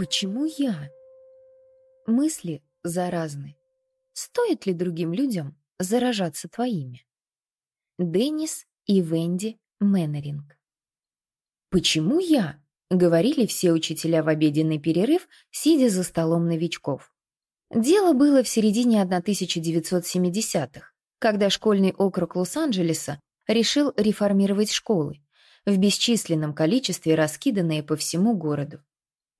Почему я? Мысли заразны. Стоит ли другим людям заражаться твоими? Деннис и Венди Мэннеринг. «Почему я?» — говорили все учителя в обеденный перерыв, сидя за столом новичков. Дело было в середине 1970-х, когда школьный округ Лос-Анджелеса решил реформировать школы, в бесчисленном количестве раскиданные по всему городу.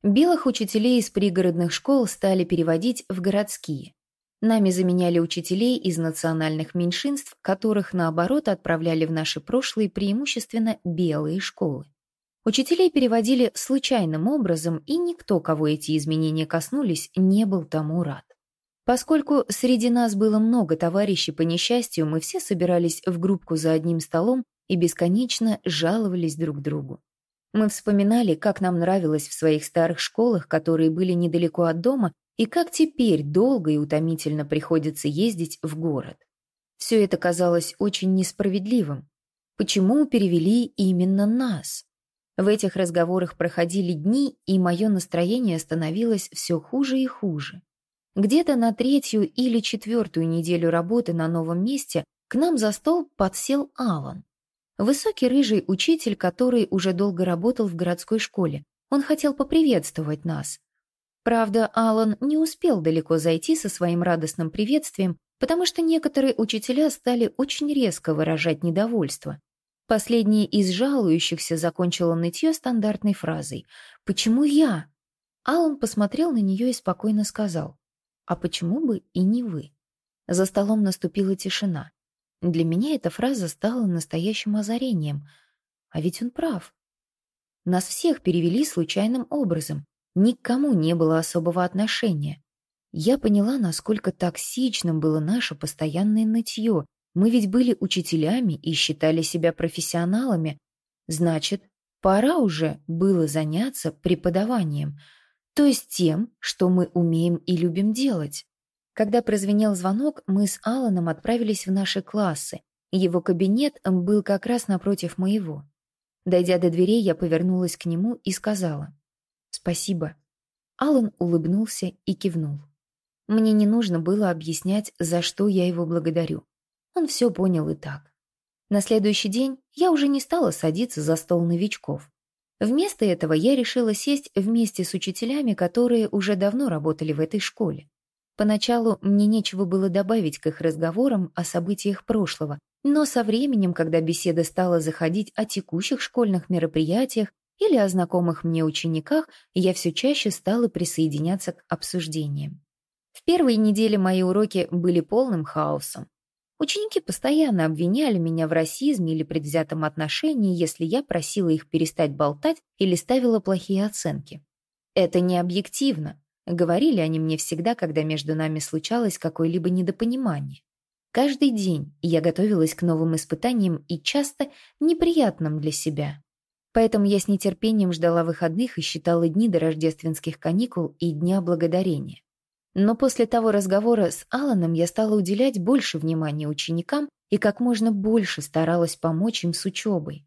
Белых учителей из пригородных школ стали переводить в городские. Нами заменяли учителей из национальных меньшинств, которых, наоборот, отправляли в наши прошлые преимущественно белые школы. Учителей переводили случайным образом, и никто, кого эти изменения коснулись, не был тому рад. Поскольку среди нас было много товарищей по несчастью, мы все собирались в группку за одним столом и бесконечно жаловались друг другу. Мы вспоминали, как нам нравилось в своих старых школах, которые были недалеко от дома, и как теперь долго и утомительно приходится ездить в город. Все это казалось очень несправедливым. Почему перевели именно нас? В этих разговорах проходили дни, и мое настроение становилось все хуже и хуже. Где-то на третью или четвертую неделю работы на новом месте к нам за стол подсел Алан. Высокий рыжий учитель, который уже долго работал в городской школе. Он хотел поприветствовать нас. Правда, Алан не успел далеко зайти со своим радостным приветствием, потому что некоторые учителя стали очень резко выражать недовольство. Последний из жалующихся закончила нытье стандартной фразой «Почему я?». Алан посмотрел на нее и спокойно сказал «А почему бы и не вы?». За столом наступила тишина. Для меня эта фраза стала настоящим озарением. А ведь он прав. Нас всех перевели случайным образом. Никому не было особого отношения. Я поняла, насколько токсичным было наше постоянное нытье, мы ведь были учителями и считали себя профессионалами. Значит, пора уже было заняться преподаванием, то есть тем, что мы умеем и любим делать. Когда прозвенел звонок, мы с Аланом отправились в наши классы. Его кабинет был как раз напротив моего. Дойдя до дверей, я повернулась к нему и сказала «Спасибо». Алан улыбнулся и кивнул. Мне не нужно было объяснять, за что я его благодарю. Он все понял и так. На следующий день я уже не стала садиться за стол новичков. Вместо этого я решила сесть вместе с учителями, которые уже давно работали в этой школе. Поначалу мне нечего было добавить к их разговорам о событиях прошлого, но со временем, когда беседа стала заходить о текущих школьных мероприятиях или о знакомых мне учениках, я все чаще стала присоединяться к обсуждениям. В первые недели мои уроки были полным хаосом. Ученики постоянно обвиняли меня в расизме или предвзятом отношении, если я просила их перестать болтать или ставила плохие оценки. Это не объективно, говорили они мне всегда, когда между нами случалось какое-либо недопонимание. Каждый день я готовилась к новым испытаниям и часто неприятным для себя. Поэтому я с нетерпением ждала выходных и считала дни до рождественских каникул и Дня Благодарения. Но после того разговора с Аланом я стала уделять больше внимания ученикам и как можно больше старалась помочь им с учебой.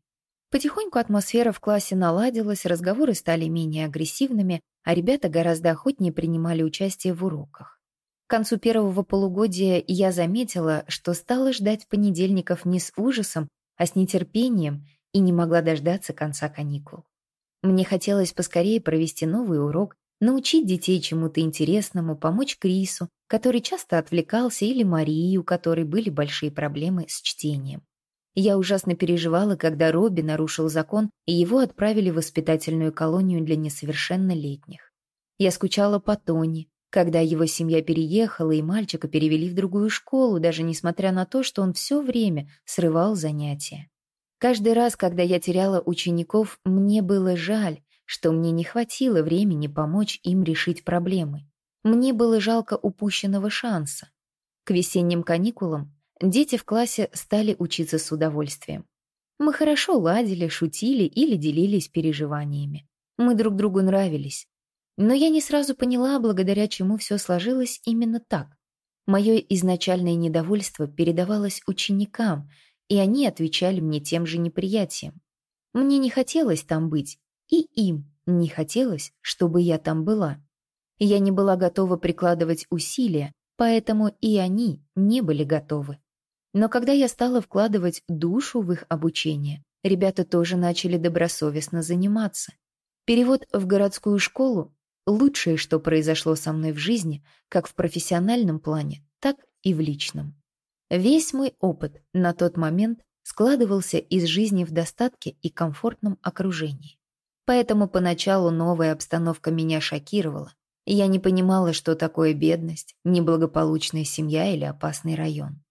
Потихоньку атмосфера в классе наладилась, разговоры стали менее агрессивными, а ребята гораздо охотнее принимали участие в уроках. К концу первого полугодия я заметила, что стала ждать понедельников не с ужасом, а с нетерпением и не могла дождаться конца каникул. Мне хотелось поскорее провести новый урок, научить детей чему-то интересному, помочь Крису, который часто отвлекался, или Марии, у которой были большие проблемы с чтением. Я ужасно переживала, когда Робби нарушил закон, и его отправили в воспитательную колонию для несовершеннолетних. Я скучала по Тони, когда его семья переехала, и мальчика перевели в другую школу, даже несмотря на то, что он все время срывал занятия. Каждый раз, когда я теряла учеников, мне было жаль, что мне не хватило времени помочь им решить проблемы. Мне было жалко упущенного шанса. К весенним каникулам дети в классе стали учиться с удовольствием. Мы хорошо ладили, шутили или делились переживаниями. Мы друг другу нравились. Но я не сразу поняла, благодаря чему все сложилось именно так. Мое изначальное недовольство передавалось ученикам, и они отвечали мне тем же неприятием. Мне не хотелось там быть, и им не хотелось, чтобы я там была. Я не была готова прикладывать усилия, поэтому и они не были готовы. Но когда я стала вкладывать душу в их обучение, ребята тоже начали добросовестно заниматься. Перевод в городскую школу — лучшее, что произошло со мной в жизни, как в профессиональном плане, так и в личном. Весь мой опыт на тот момент складывался из жизни в достатке и комфортном окружении. Поэтому поначалу новая обстановка меня шокировала. Я не понимала, что такое бедность, неблагополучная семья или опасный район.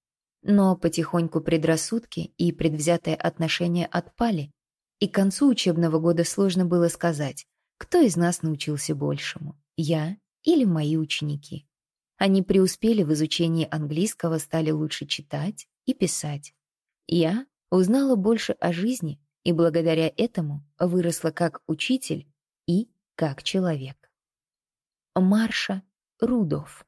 Но потихоньку предрассудки и предвзятое отношение отпали, и к концу учебного года сложно было сказать, кто из нас научился большему, я или мои ученики. Они преуспели в изучении английского, стали лучше читать и писать. Я узнала больше о жизни и благодаря этому выросла как учитель и как человек. Марша Рудов